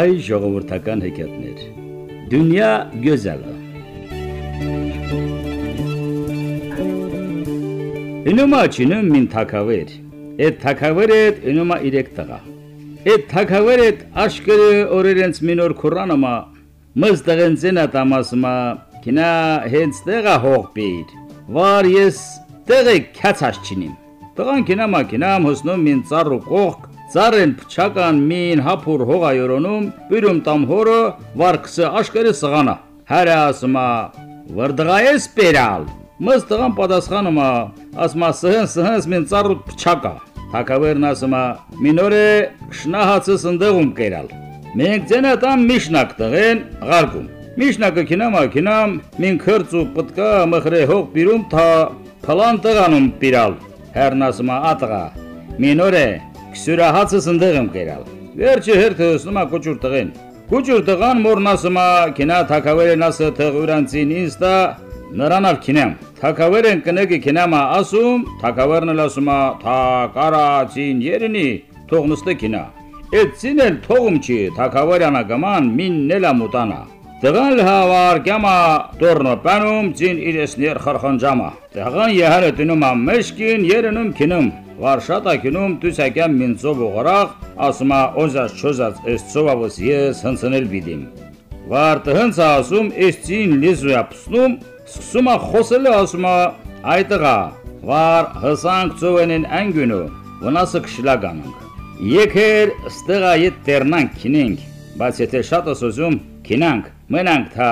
Հայ ժողովրդական հեքիաթներ։ Դունյա գյոզալը։ Ինոմա չինում մին թակավեր։ Այդ թակավերը ինոմա իրեք տղա։ Այդ թակավերը աշկերը օրերենց մինոր քուրանամա մստեղեն ցենա տամասմա կինա հենց տեղա հողբիր։ Վար ես տեղը քացած չինիմ։ Տղան կինա մակինամ հոսնում մին ծառու կողք Ծառեն փչական մին հապուր հողայորոնում բյուրում տամ հորը վարկսը աշկերը սղանա։ Հարը ասմա վրդղայես պերալ։ Մս տղան պատասխանումա ասմա սհն սհնս մին ծառու փչակա։ Թակավերն ասմա մինորը շնահացը սնդեղում կերալ։ Մենք ձենա տամ միշնակ տղեն ղարգում։ Միշնակը կինամ մին քրծու պտկա մխրե հող բիրում թա փլան տղանում պիրալ։ Հերնասմա ատղա։ Մինորը Քսյուրահացը սնդեղ եմ կերալ։ Վերջը հերթը սնումա կոչուր տղեն։ Կոչուր տղան մորնասմա կինա թակավերեն ասը թղուրանցին ինստա նրանալ կինեմ։ Թակավերեն կնեգի կինամա ասում, թակավերն էլ ասումա թա կարացին երինի թողնստե կինա։ Այդ ցինել թողում չի թակավերյանը գման միննելա մուտանա։ Տղան լհավար կյամա տորնո պանում ցին իրեսներ խարխանջամա։ Տղան եհարը տնում ամեշկին երնում քինում Վարշատակինում դուսակյան մինցով ուղրախ, ասումա օզած չոզած էս ծովավս ես հնցնել բիդիմ։ Վարտը հնց ասում էս ցին լիզուя պսնում, սկսումա խոսելը ասումա այտղա, վար հսանք ծովենին անգյունու, վնասը կշլագանանք։ Եկեր ստեղա ետ տերնանք քինենք, բայց եթե շատ ասոզում քինանք, մենանք թա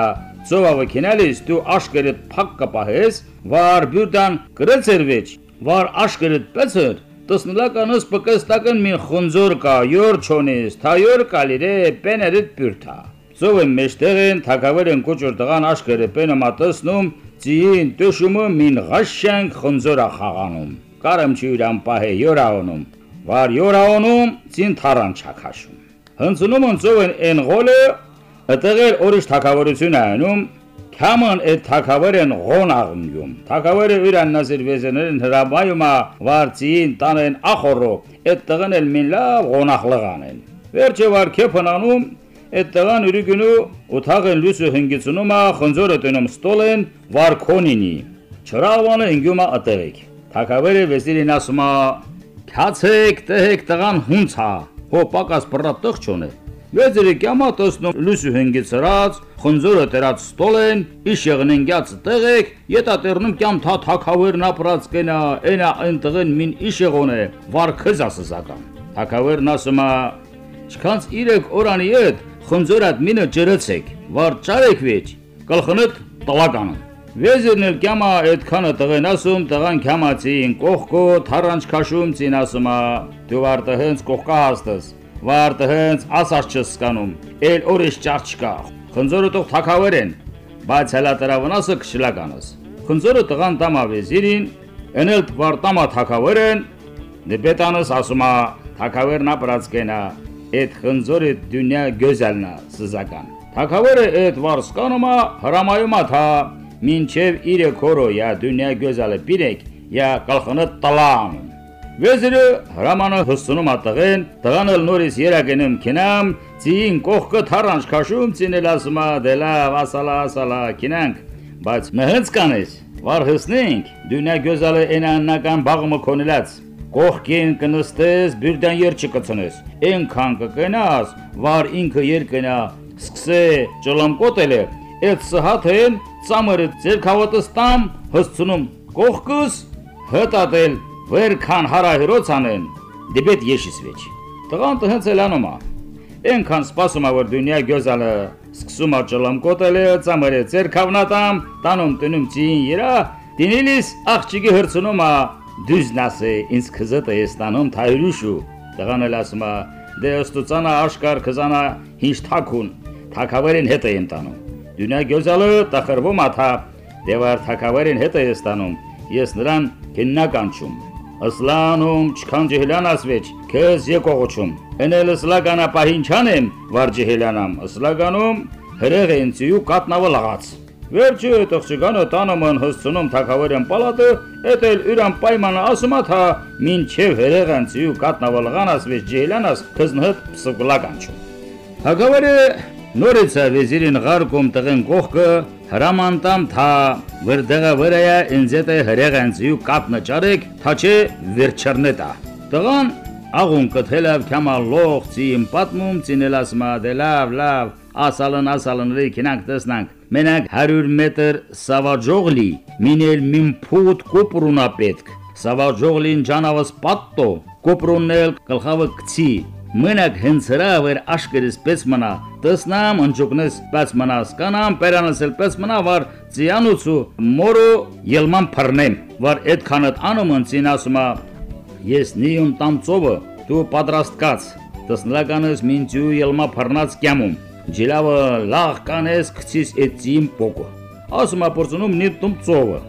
ծովավը քինալիս դու աշկերդ փակ կպահես, վար բյուրդան կրեցերվեջ վար աշկերդ պեցր տսնլականս պկստակն մին խնձոր կա յոր չոնես թա յոր կալիրե պեներդ պյուրթա ծովը մեջտեղեն թակավերեն կոճոր տղան աշկերը պենը մատսնում ծիին տշումը մին ղաշյանք խնձորա խաղանում կարամ չի ուրան պահե յորաոնում վար յորաոնում ծին թարան չակաշում հնցնում ընծովն են գոլը ըտեղել օրիշ թակավորություն անում Քաման այդ թակավերեն ղոնաղնյում։ Թակավերը իրան նազիր վեզեներն հրամայումա վարծին տանեն ախորո, այդ տղան էլ մին լավ ղոնախլղանեն։ Վերջը վար քեփնանում այդ տղան ուրիգնու ութաղեն լույսը հնգիցնումա խնձորը տնում ստոլեն վարքոնինի։ Չրավանը ընգյումա ատեղիկ։ Թակավերը վեզիրին ասումա քացեք տհեք տղան հունցա։ Հո պակաս բռատող չոնե։ Վեզիրի կյամա տեսնում լույսը հնգիցրած խնձորը դրած ստոլեն, իշ եղնենգյաց տեղեք, ետատերնում կյամ թա թակավերն ապրած կենա, ենա ընտղեն մին իշ եղոն է, վարքыз ասսական։ Թակավերն ասումա, չքանց իրեք օրանի ետ, խնձորատ մինը ջրեցեք, վար ճարեք վեջ, կլխնըտ տլականն։ Վեզիրն էլ կյամա այդքանը տղեն ասում, տղան կյամացին կողքո թարանչ քաշում ցին ասումա, դու վարտը հենց կողքա հաստս, վարտը հենց ասած չսկանում, էլ օրիշ ճար չկա, Խնձորը տող թակավերեն, բայց հələ դրա վնասը քշլականս։ Խնձորը տղան տամա վեզիրին, էնել վարտամա թակավերեն, դեպետանս ասումա թակավերն ապրած կենա, այդ խնձորը դունյա գոզալնա սզական։ Թակավերը այդ վարսկանոմա հրամայումա թա մինչև իրե քորո յա դունյա գոզալը պիրեք յա կալխնը տլան։ Վեզիրը հրամանը հսնում ատղեն, տղան էլ նորից երագենում կինամ, ծին կողքը թարանչ քաշում ծինել ասմա դելա վասալա ասալա կինանք, բայց մհենց կանես, վար հսնենք, դունյա գոզալը ենաննական բաղումը կոնելած, կողքին կնստես, բյուրդան եր չկծնես, ենքան կկենաս, վար ինքը եր կենա, սկսե ճլամկոտել է, այդ սհաթեն ծամրը ձեր քավոտս տամ հսցնում կողքս հտատել Վերքան հարահրոց անեն, դիբետ եշիս վեճ։ Տղան տհենց էլ անոմա։ Ենքան սպասումա, որ դունյա գյոզալը սկսում աճլամ կոտել է, ծամերը ծեր կավնատամ, տանում տնում ծին երա, դինիլիս աղջիկի հրցնում ա, դուզնասը ինձ կզտը ես տանում թայրուշու։ Տղան էլ ասում ա, դե ըստուցանա աշկար կզանա հինչ թակուն, թակավերին հետ եմ տանում։ Դունյա գյոզալը տախրվում աթա, դեվար թակավերին հետ է ստանում, ես նրան քննականչում Ասլանում չքան ջհելան ասվեջ, քեզ եկողոչում։ Էնել ասլագանա պահին չանեմ, վար ջհելանամ, ասլագանում հրեղ են ծյու կատնավը լաղաց։ Վերջը տղջգանը տանոման հսցնում թակավերեն պալատը, էտել ուրան պայմանը ասումա թա մինչև հրեղ են ծյու կատնավը լղան ասվեջ ջհելանաս քզնհդ պսկլականչում։ Հագավերը նորից վեզիրին ղարկում տղեն կողքը հրամանտամ թա վրդեղը վրայա ինձետ է հրեղանցիու կապնը ճարեք թա չէ վերջերնետա տղան աղուն կթելավ քամալող ծիմ պատմում ցինելասմա դելավ լավ ասալն ասալն ռի կինանք տեսնանք մենակ 100 մետր սավաջողլի մինել մին փուտ կոպրունա պետք սավաջողլին ջանավս պատտո կոպրուննել գլխավը կցի մենակ հենց հրա վեր աշկերս պես մնա տեսնամ ընջուկնես պես մնաս կանամ պերանսել պես մնա վար ծիանուցու մորո ելման փռնեմ վար այդ քանդ անում ընցին ասումա ես նիում տամծովը դու պատրաստ կաց տեսնլականս մինչու ելմա փռնած կյամում ջիլավը լախ կանես քցիս այդ ծիմ պոկո ասումա փորձնում նի տամծովը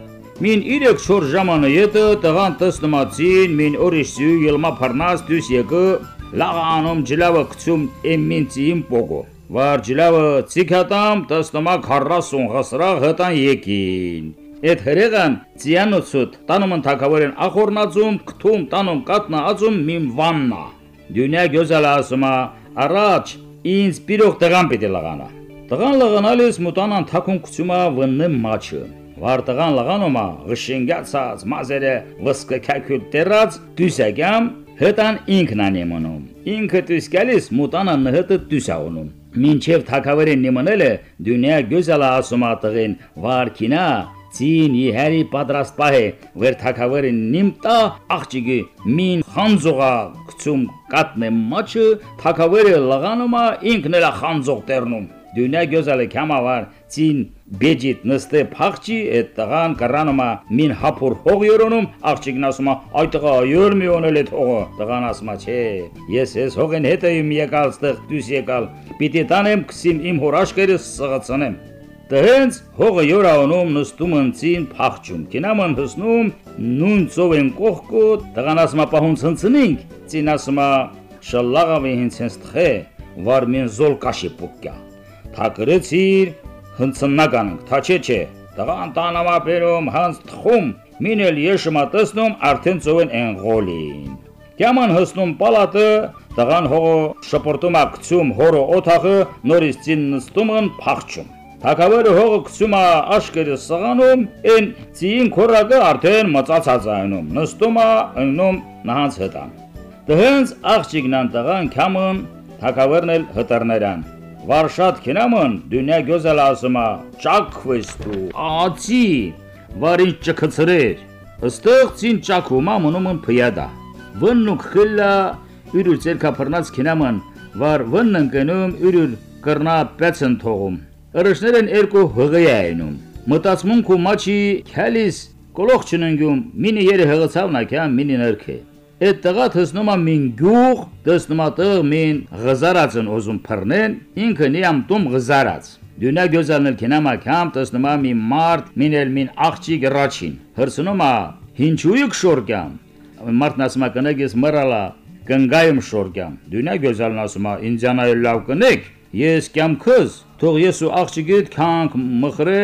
Մին 3-4 ժամանը յետը տղան տեսնմացին մին օրիշի ելմա փառնաս դուս եկը լաղանում ջլավը կցում էմինցիին պոգո վար ջլավը ցիկատամ տեսնմա 40 հսրաղ հտան եկին Այդ հրեղան ցիանոցուտ տանում են թակավորեն ախորնածում կթում տանում կատնա ածում մին վաննա Դյունյա գյոզալա ասումա առաջ ինձ պիրող տղան պիտի լղանա Տղան լղանալիս մուտանան թակուն կցումա վննը մաչը Վարտղան լղանոմա ղշենգացած մազերը վսկքակյուտ տերած դուսագամ հտան ինքն անեմոնում ինքը դուսկալիս մուտանան նհտը դուսաունում մինչև թակավերին նիմանելը դունյա գյուզալա ասումա տղին վարքինա Ցին իհերի պատրաստ պահե վեր թակավերին նիմտա աղջիկի մին խանձողա կցում կատնե մաչը թակավերը լղանոմա ինքն էլա խանձող տերնում դունյա գյուզալը կամավար ցին բեջիտ նստե փախչի այդ տղան կրանոմա մին հապուր հող յորոնում աղջիկն ասումա այ տղա յուր մի օնել այդ հողը տղան ասումա չէ ես ես հողեն հետը իմ եկալ ստեղ դուս եկալ պիտի տանեմ քսիմ իմ հոր աշկերս սղացնեմ Դհենց հողը յորանում նստում ընցին փախչում կինաման հսնում նուն ծովեն կողքո տղան ասումա պահուն ցնցնինք ցին ասումա շլաղավի հինց հենց թխե վար մին զոլ կաշի պուկյա թակրեցիր հնցննականք, թա չէ տղան տանամա բերում հանց թխում, մինել եշմա տեսնում արդեն ծովեն են գոլին։ Կյաման հսնում պալատը, տղան հողը շպորտում ակցում հորը օթախը, նորից ծին նստում են փախչում։ Թակավերը հողը գցում է աշկերը սղանում, են ծին քորակը արդեն մծացած այնում, նստում է ըննում նահանց հտան։ Դհենց աղջիկն անտղան քամն թակավերն էլ հտերներան։ Վարշատ քինամն դունյա գոզալ ասումա ճակվես դու ացի վարին ճկցրեր ըստեղ ցին ճակումա մնում փյադա վննուք խլա յուրու ցերկա փռնած քինամն վար վննն կնում յուրու կռնա պեցն թողում ըրշներն երկու հղյայնում մտածմուն կու մաչի քալիս կոլոխ չննգում մինի երը հղացավնա կյա մինի նրքե Այդ տղա տեսնում է մին գյուղ, տեսնում է տղ մին գզարածն ոզում փռնեն, ինքը նիամ տում գզարած։ Դյունա գյոզալնել կենամա կամ տեսնում է մի մարդ, մին էլ մին աղջի գրաչին։ Հրսնում է հինչույք շորկամ։ Մարդն ասում է կնեգես մռալա, կնգայում շորկամ։ Դյունա գյոզալն ասում է ինձանայ լավ կնեք, ես քыз թող ես ու աղջիկիդ քանք մխրե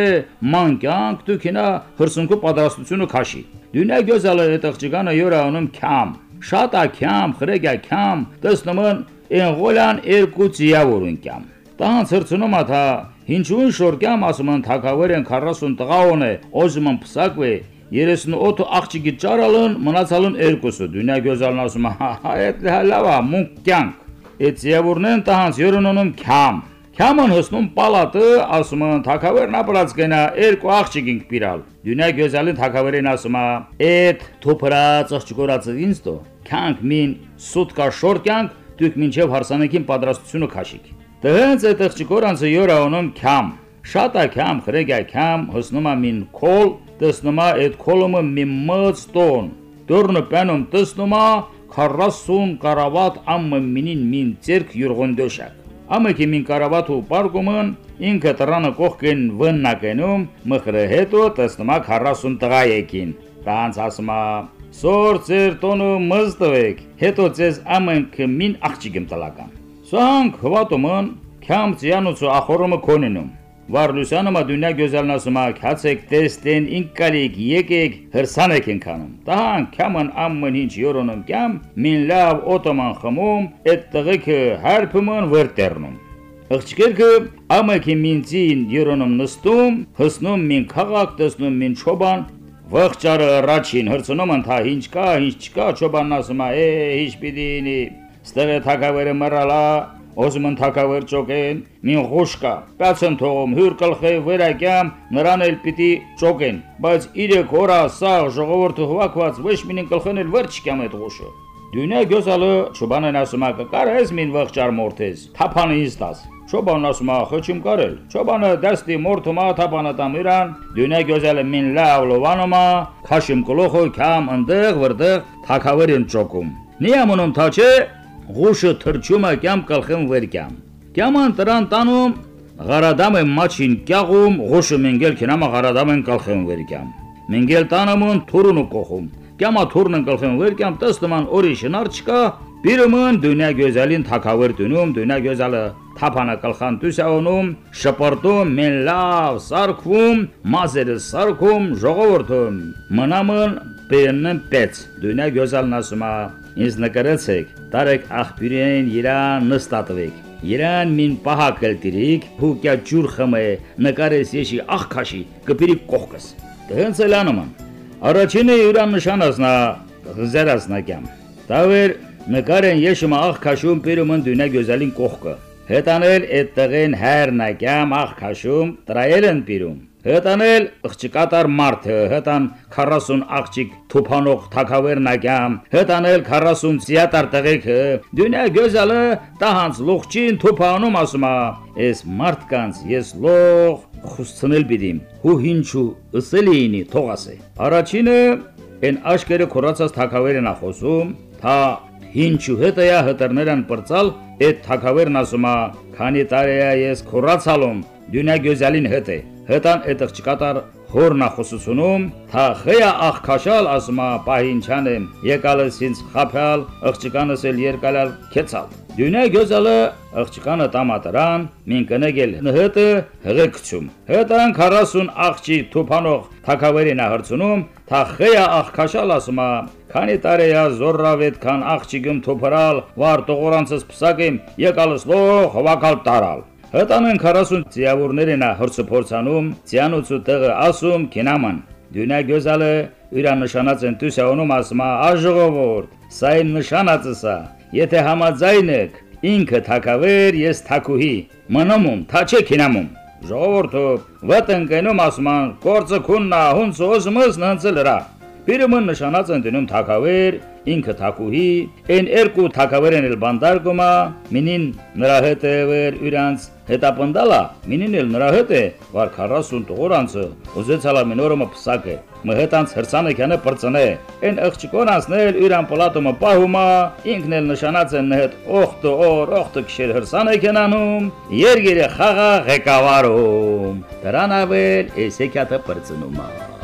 ման կյանք դու կինա հրսունքու պատրաստությունը քաշի դյունա գյոզալը այդ աղջիկանը յորա անում քամ շատ ակյամ, խրեգակյամ, տեսնումն ենղոլան երկու ծիավորուն կյամ։ Տահան ծրցնում աթա, հինչուն շորկյամ ասում են թակավեր են 40 տղաոն է, ոզում են պսակվե, 38 աղջիկի ճարալն, մնացալն երկուսը, դունյա գյոզալն ասում է, հա, այդ լավա, մունք կյանք։ Այդ ծիավորնեն տահանց յորոնոնում քյամ։ Քյաման հսնում պալատը, ասում են թակավերն ապրած գնա երկու աղջիկինք պիրալ։ Դյունա գյոզալին թակավերին ասում է, «Էդ թոփրած աղջիկորածը ինձ դո, քանք մին սուտկա շորկյանք, դուք մինչև հարսանեկին պատրաստությունը քաշիկ»։ Դենց այդ աղջիկորանցը յորա ոնում քյամ։ Շատ ակյամ, խրեգա քյամ, հսնում է մին քոլ, տեսնում է այդ քոլումը մի մծ տոն։ Դորնը պանում տեսնում է 40 կարավատ ամը մինին մին ցերկ յուրգոնդոշակ։ Ամեկի մին կարավաթ ու պարկումն ինքը տրանը կողքեն վննակենում մխրը հետո տեսնումա 40 տղա եկին։ Տանց ասումա Սոր ծեր տոնը մզտվեք, հետո ձեզ ամենքը մին աղջիկեմ տլական։ Սանք հվատումն քամ ցյանուցու ախորոմը կոնինում։ Վարլուսյանը մադունյա գյոզալն ասում է, «Քացեք տեստեն ինկալիկ եկեք հրսանեք ենքանում»։ Տահան քամն ամեն ինչ յորոնում կամ մին լավ օտոման խմում, այդ տղեկը հարփման վրտերնում։ Աղջիկը ամեքի մինցին երոնում նստում, հսնում մին քաղաք, տեսնում մին չոբան, վղճարը առաջին հրցնում ընթա ինչ կա, ինչ չկա, չոբանն ասում է, «Է, ինչ պիտի ինի»։ Ստեղը թակավերը մռալա, Ոզմն թակավեր ճոկեն, մին ղոշկա, պացն թողում հյուր կլխե վերակյամ, նրան էլ պիտի ճոկեն, բայց իրեք օրա սաղ ժողովորդը հվակված ոչ մինին կլխեն էլ վեր չկյամ այդ ղոշը։ Դունյա գյոսալը չոբանեն ասում ա կարես մին վղճար մորթես, թափանը ինձ տաս։ Չոբանն ասում ա խոչիմ կարել։ Չոբանը դաստի մորթումա թափանը տամիրան, դունյա գյոսալը մին լավ լովանոմա, քաշիմ կլոխը կամ ընդեղ վրդեղ թակավերին ճոկում։ Նիամոնում թաչե ղուշը թրջում է կամ կլխեմ վերկյամ։ Կյաման տրան տանում Ղարադամ է մաչին կյաղում, ղուշը մենգել քնամա Ղարադամ են կլխեմ վերկյամ։ Մենգել տանամուն թուրուն ու կողում։ Կյամա թուրնն կլխեմ վերկյամ տստման օրի շնար չկա, Բիրումն դունյա գյոզալին թակավեր դնում, դունյա գյոզալը թափանա կլխան տուսյանում, շպրտում, մեն լավ սարքում, մազերը սարքում, ժողովրդում։ Մնամն բերնն պես, դունյա գյոզալն ասում է, ինձ նկարեցեք, տարեք աղբյուրին իրան նստատվեք։ Իրան մին պահակել դիրիկ, հուկյա ջուր խմե, նկարես եշի աղքաշի, կպիրի կողքս։ Դհենց էլ անոման։ Առաջինը յուրան նշանասնա, զերասնակյամ։ Տավեր նկարեն եշմա աղ քաշում պիրումն դունա գյոզալին կողքը։ Հետանել այդ տղեն հայրնակյամ աղ քաշում տրայելն պիրում։ Հետանել աղջիկատար մարդը, հետան 40 աղջիկ թուփանող թակավերնակյամ, հետանել 40 զիատար տղեկը, դունա գյոզալը տահանց լողջին թուփանում ասումա, «Էս մարդկանց ես լող խուսցնել բիդիմ»։ Հու հինչու ըսելինի թողասե։ Առաջինը Են աշկերը կորացած թակավերն ախոսում, թա Ինչու հետը յա հտրներն պրծալ, այդ թակավերն ասումա, քանի տարեա ես կորացալում, դյունա գյոզալին հետ է։ Հետան այդ աղջկատար հորնա խոսությունում, թա խեյա աղ քաշալ ասումա, պահինչան եմ, եկալս ինձ խափալ, աղջկանս էլ երկալալ քեցալ։ Դյունա գյոզալը աղջկանը տամատարան, մին կնեգել նհտը հղեկցում։ Հետան 40 աղջի թուփանող թակավերին հրցնում, թա խեյա աղ քաշալ ասումա, Քանի տարեա զորրավետ քան աղջիկում թոփրալ, վար տողորանցս փսակեմ, եկալս լող հվակալ տարալ։ Հտանեն 40 ծիավորներինա հրցփորձանում, ծյանուցու տեղը ասում քինաման։ Դյունա գյոզալը իրա նշանած են տուսյանում ասմա աժողովորդ, սա այն նշանածսա։ Եթե համաձայն եք, ինքը թակավեր, ես թակուհի։ Մնոմում, թաչե քինամում։ Ժողովորդը վտնկենում ասման, կորցը քուննա, հունց ոզմս նանցելրա։ Բիրումը նշանած են դնում թակավեր, ինքը թակուհի, այն երկու թակավերեն էլ բանդարգոմա, մինին նրա հետ է վեր իրանց հետապնդալա, մինին էլ նրա հետ է, վար 40 տողորանցը, ուզեցալա մինորոմը պսակ է, մհետանց հրցանեքյանը պրծնե, այն աղջիկոն անցնել իրան պլատոմը պահումա, ինքն էլ նշանած են հետ օխտը օր, օխտը քշեր հրցանեքյան անում, երգերը խաղա ղեկավարում, դրան ավել էսեքյատը պրծնումա։